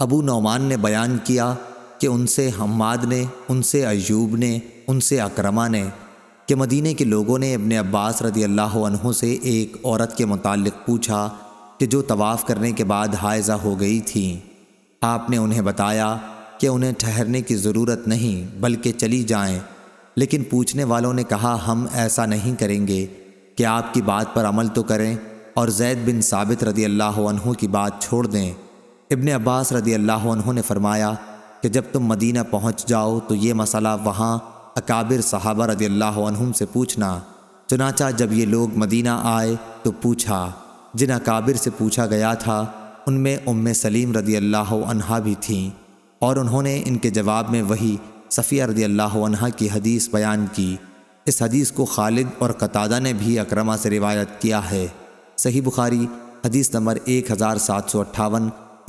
ابو نعمان نے بیان کیا کہ ان سے حماد نے، ان سے ایوب نے، ان سے اکرما نے کہ مدینہ کے لوگوں نے ابن عباس رضی اللہ عنہ سے ایک عورت کے متعلق پوچھا کہ جو طواف کرنے کے بعد حائزہ ہو گئی تھیں آپ نے انہیں بتایا کہ انہیں ٹھہرنے کی ضرورت نہیں، بلکہ چلی جائیں۔ لیکن پوچھنے والوں نے کہا، ہم ایسا نہیں کریں گے کہ آپ کی بات پر عمل تو کریں اور زید بن ثابت رضی اللہ عنہ کی بات چھوڑ دیں۔ ابن عباس رضی اللہ عنہ نے فرمایا کہ جب تم مدینہ پہنچ جاؤ تو یہ مسئلہ وہاں اکابر صحابہ رضی اللہ عنہم سے پوچھنا۔ چنانچہ جب یہ لوگ مدینہ آئے تو پوچھا۔ جن اکابر سے پوچھا گیا تھا، ان میں ام سلیم رضی اللہ عنہ بھی تھیں۔ اور انہوں نے ان کے جواب میں وہی صفیہ رضی اللہ عنہ کی حدیث بیان کی۔ اس حدیث کو خالد اور قطادہ نے بھی اکرمہ سے روایت کیا ہے۔ صحیح بخاری، حدیث نمبر ایک ہزار سات سو اٹھاون۔